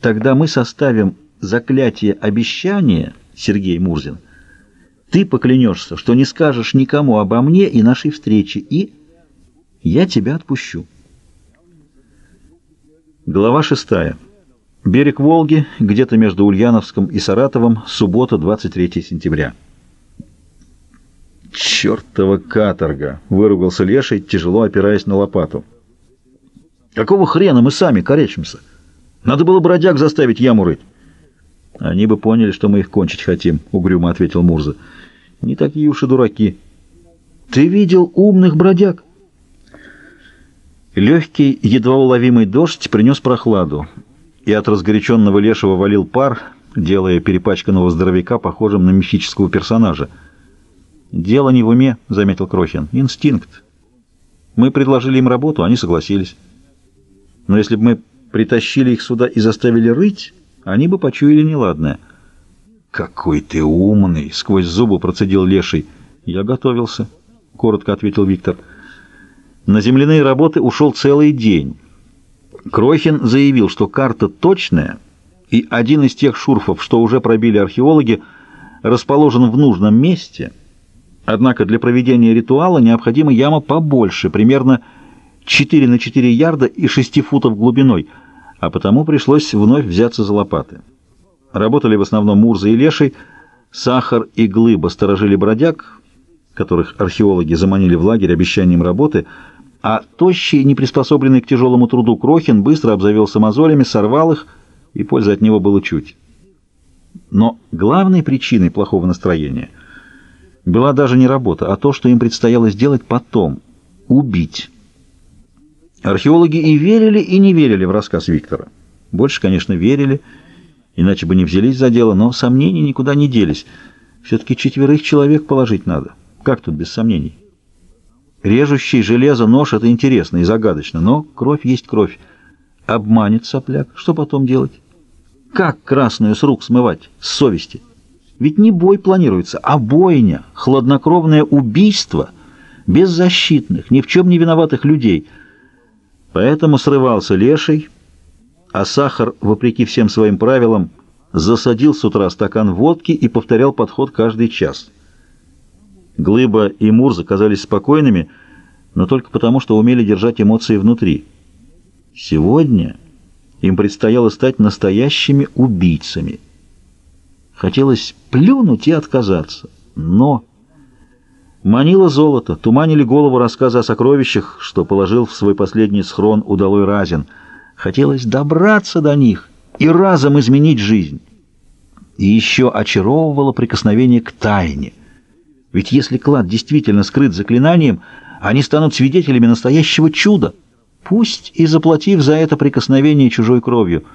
Тогда мы составим заклятие обещания, Сергей Мурзин. Ты поклянешься, что не скажешь никому обо мне и нашей встрече, и я тебя отпущу. Глава шестая. Берег Волги, где-то между Ульяновском и Саратовом, суббота, 23 сентября. «Чертова каторга!» — выругался Леший, тяжело опираясь на лопату. «Какого хрена мы сами корячимся? Надо было бродяг заставить яму рыть». «Они бы поняли, что мы их кончить хотим», — угрюмо ответил Мурза. «Не такие уж и дураки». «Ты видел умных бродяг?» Легкий, едва уловимый дождь принес прохладу, и от разгоряченного лешего валил пар, делая перепачканного здоровяка похожим на мифического персонажа. «Дело не в уме», — заметил Крохин. «Инстинкт. Мы предложили им работу, они согласились. Но если бы мы притащили их сюда и заставили рыть, они бы почуяли неладное». «Какой ты умный!» — сквозь зубы процедил Леший. «Я готовился», — коротко ответил Виктор. На земляные работы ушел целый день. Крохин заявил, что карта точная, и один из тех шурфов, что уже пробили археологи, расположен в нужном месте — Однако для проведения ритуала необходима яма побольше, примерно 4 на 4 ярда и 6 футов глубиной, а потому пришлось вновь взяться за лопаты. Работали в основном Мурза и Леший, Сахар и Глыба сторожили бродяг, которых археологи заманили в лагерь обещанием работы, а тощий, не приспособленный к тяжелому труду Крохин, быстро обзавелся мозолями, сорвал их, и пользы от него было чуть. Но главной причиной плохого настроения — была даже не работа, а то, что им предстояло сделать потом — убить. Археологи и верили, и не верили в рассказ Виктора. Больше, конечно, верили, иначе бы не взялись за дело, но сомнения никуда не делись. Все-таки четверых человек положить надо. Как тут без сомнений? Режущий железо нож — это интересно и загадочно, но кровь есть кровь. Обманет сопляк, что потом делать? Как красную с рук смывать, с совести? Ведь не бой планируется, а бойня, хладнокровное убийство беззащитных, ни в чем не виноватых людей. Поэтому срывался леший, а сахар, вопреки всем своим правилам, засадил с утра стакан водки и повторял подход каждый час. Глыба и Мурза казались спокойными, но только потому, что умели держать эмоции внутри. Сегодня им предстояло стать настоящими убийцами – Хотелось плюнуть и отказаться. Но... Манило золото, туманили голову рассказы о сокровищах, что положил в свой последний схрон удалой Разин. Хотелось добраться до них и разом изменить жизнь. И еще очаровывало прикосновение к тайне. Ведь если клад действительно скрыт заклинанием, они станут свидетелями настоящего чуда, пусть и заплатив за это прикосновение чужой кровью —